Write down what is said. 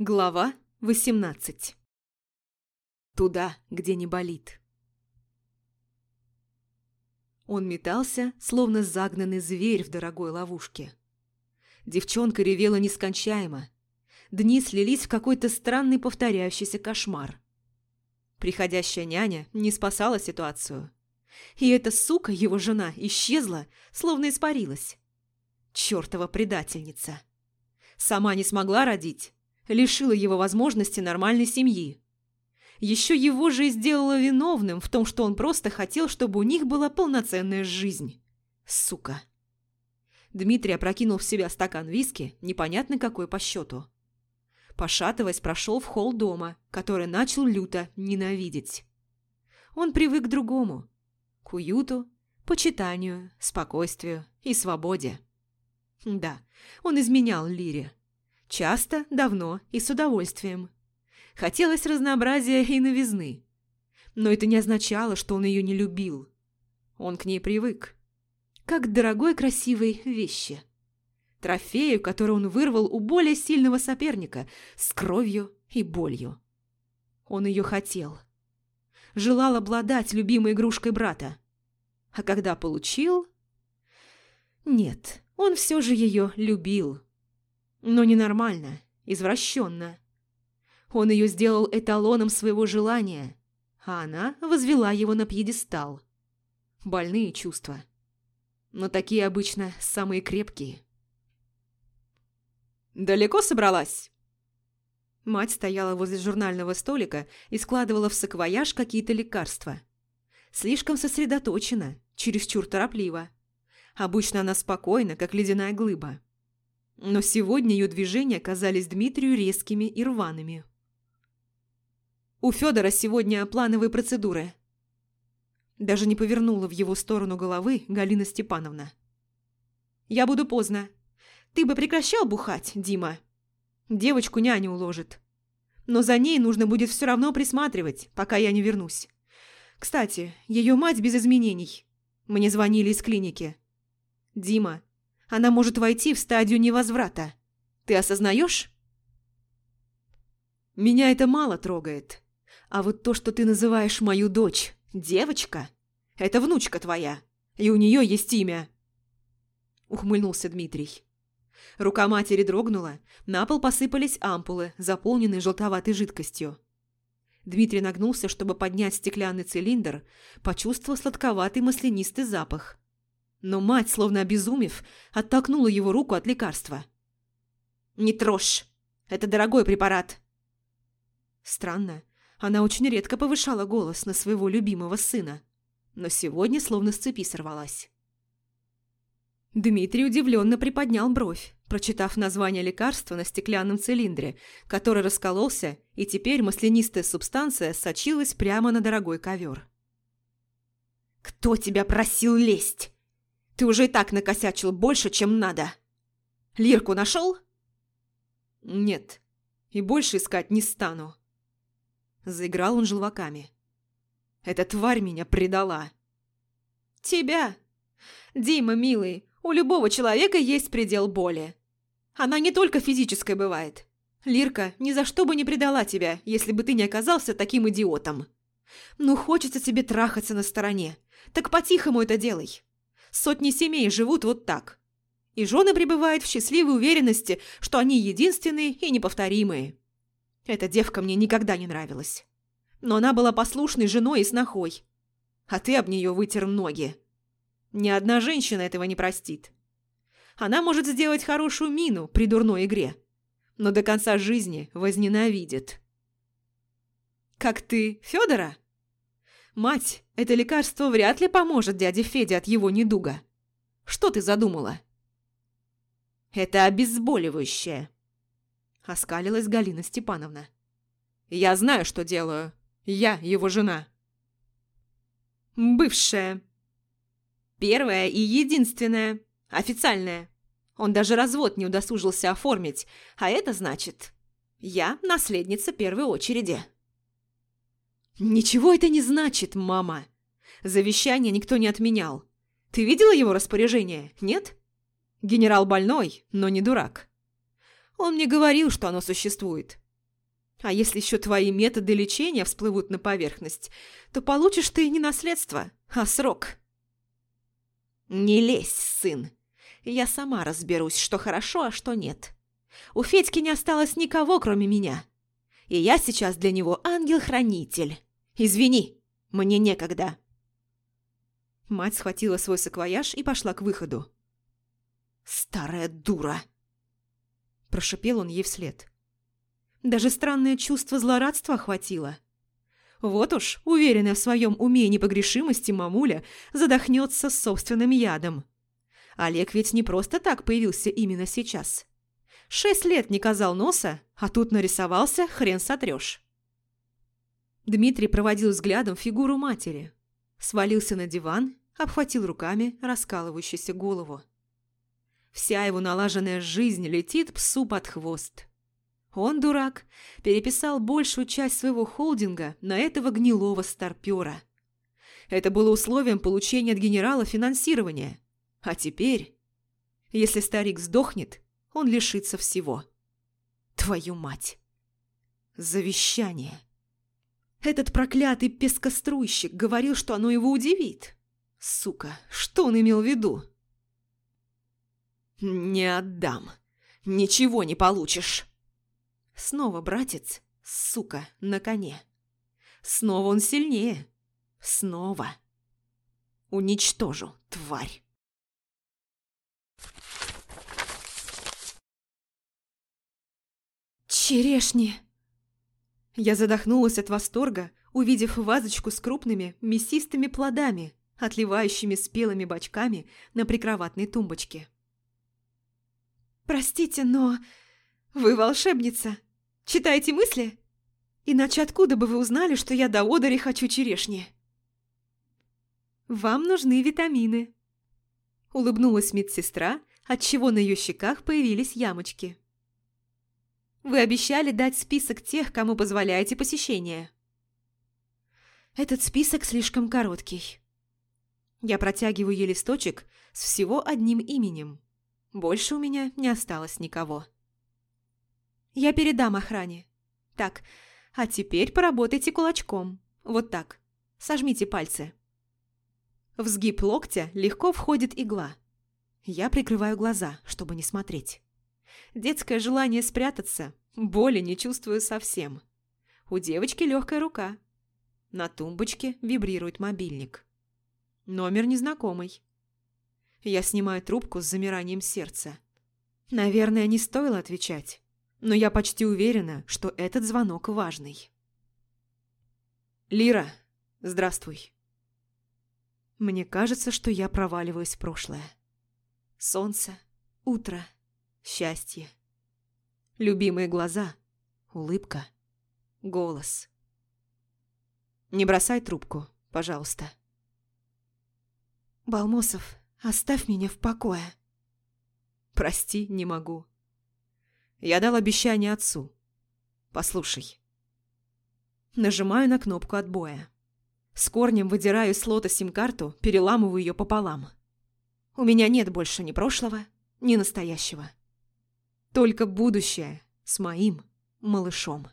Глава 18 Туда, где не болит. Он метался, словно загнанный зверь в дорогой ловушке. Девчонка ревела нескончаемо. Дни слились в какой-то странный повторяющийся кошмар. Приходящая няня не спасала ситуацию. И эта сука, его жена, исчезла, словно испарилась. Чёртова предательница. Сама не смогла родить, лишила его возможности нормальной семьи. Еще его же и сделала виновным в том, что он просто хотел, чтобы у них была полноценная жизнь. Сука. Дмитрий опрокинул в себя стакан виски, непонятно какой по счету. Пошатываясь, прошел в холл дома, который начал люто ненавидеть. Он привык к другому. К уюту, почитанию, спокойствию и свободе. Да, он изменял Лире. Часто, давно и с удовольствием. Хотелось разнообразия и новизны. Но это не означало, что он ее не любил. Он к ней привык. Как к дорогой красивой вещи. Трофею, который он вырвал у более сильного соперника, с кровью и болью. Он ее хотел. Желал обладать любимой игрушкой брата. А когда получил... Нет, он все же ее любил. Но ненормально, извращенно. Он ее сделал эталоном своего желания, а она возвела его на пьедестал. Больные чувства. Но такие обычно самые крепкие. «Далеко собралась?» Мать стояла возле журнального столика и складывала в саквояж какие-то лекарства. Слишком сосредоточена, чересчур торопливо. Обычно она спокойна, как ледяная глыба. Но сегодня ее движения казались Дмитрию резкими и рваными. «У Федора сегодня плановые процедуры». Даже не повернула в его сторону головы Галина Степановна. «Я буду поздно. Ты бы прекращал бухать, Дима. Девочку няня уложит. Но за ней нужно будет все равно присматривать, пока я не вернусь. Кстати, ее мать без изменений. Мне звонили из клиники. Дима, она может войти в стадию невозврата. Ты осознаешь? Меня это мало трогает. А вот то, что ты называешь мою дочь девочка, это внучка твоя, и у нее есть имя. Ухмыльнулся Дмитрий. Рука матери дрогнула, на пол посыпались ампулы, заполненные желтоватой жидкостью. Дмитрий нагнулся, чтобы поднять стеклянный цилиндр, почувствовал сладковатый маслянистый запах. Но мать, словно обезумев, оттолкнула его руку от лекарства. «Не трожь! Это дорогой препарат!» Странно, она очень редко повышала голос на своего любимого сына, но сегодня словно с цепи сорвалась. Дмитрий удивленно приподнял бровь, прочитав название лекарства на стеклянном цилиндре, который раскололся, и теперь маслянистая субстанция сочилась прямо на дорогой ковер. «Кто тебя просил лезть?» Ты уже и так накосячил больше, чем надо. Лирку нашел? Нет. И больше искать не стану. Заиграл он желваками. Эта тварь меня предала. Тебя? Дима, милый, у любого человека есть предел боли. Она не только физической бывает. Лирка ни за что бы не предала тебя, если бы ты не оказался таким идиотом. Ну, хочется тебе трахаться на стороне. Так по-тихому это делай. Сотни семей живут вот так. И жены пребывают в счастливой уверенности, что они единственные и неповторимые. Эта девка мне никогда не нравилась. Но она была послушной женой и снохой. А ты об нее вытер ноги. Ни одна женщина этого не простит. Она может сделать хорошую мину при дурной игре, но до конца жизни возненавидит. Как ты, Федора? «Мать, это лекарство вряд ли поможет дяде Феде от его недуга. Что ты задумала?» «Это обезболивающее», – оскалилась Галина Степановна. «Я знаю, что делаю. Я его жена». «Бывшая. Первая и единственная. Официальная. Он даже развод не удосужился оформить, а это значит, я наследница первой очереди». «Ничего это не значит, мама. Завещание никто не отменял. Ты видела его распоряжение, нет? Генерал больной, но не дурак. Он мне говорил, что оно существует. А если еще твои методы лечения всплывут на поверхность, то получишь ты не наследство, а срок. Не лезь, сын. Я сама разберусь, что хорошо, а что нет. У Федьки не осталось никого, кроме меня. И я сейчас для него ангел-хранитель. Извини, мне некогда. Мать схватила свой саквояж и пошла к выходу. «Старая дура!» Прошипел он ей вслед. Даже странное чувство злорадства охватило. Вот уж, уверенная в своем уме и непогрешимости, мамуля задохнется собственным ядом. Олег ведь не просто так появился именно сейчас. Шесть лет не казал носа, а тут нарисовался, хрен сотрешь. Дмитрий проводил взглядом фигуру матери. Свалился на диван, обхватил руками раскалывающуюся голову. Вся его налаженная жизнь летит псу под хвост. Он, дурак, переписал большую часть своего холдинга на этого гнилого старпера. Это было условием получения от генерала финансирования. А теперь, если старик сдохнет, он лишится всего. Твою мать! Завещание. Этот проклятый пескоструйщик говорил, что оно его удивит. Сука, что он имел в виду? «Не отдам. Ничего не получишь». Снова братец, сука, на коне. Снова он сильнее. Снова. Уничтожу, тварь. Черешни. Я задохнулась от восторга, увидев вазочку с крупными мясистыми плодами, отливающими спелыми бочками на прикроватной тумбочке. «Простите, но вы волшебница!» Читаете мысли? Иначе откуда бы вы узнали, что я до одери хочу черешни? Вам нужны витамины. Улыбнулась медсестра, отчего на ее щеках появились ямочки. Вы обещали дать список тех, кому позволяете посещение. Этот список слишком короткий. Я протягиваю ей листочек с всего одним именем. Больше у меня не осталось никого. Я передам охране. Так, а теперь поработайте кулачком. Вот так. Сожмите пальцы. В сгиб локтя легко входит игла. Я прикрываю глаза, чтобы не смотреть. Детское желание спрятаться, боли не чувствую совсем. У девочки легкая рука. На тумбочке вибрирует мобильник. Номер незнакомый. Я снимаю трубку с замиранием сердца. Наверное, не стоило отвечать но я почти уверена, что этот звонок важный. «Лира, здравствуй». Мне кажется, что я проваливаюсь в прошлое. Солнце, утро, счастье. Любимые глаза, улыбка, голос. Не бросай трубку, пожалуйста. Балмосов, оставь меня в покое. Прости, не могу. Я дал обещание отцу. Послушай. Нажимаю на кнопку отбоя. С корнем выдираю с лота сим-карту, переламываю ее пополам. У меня нет больше ни прошлого, ни настоящего. Только будущее с моим малышом.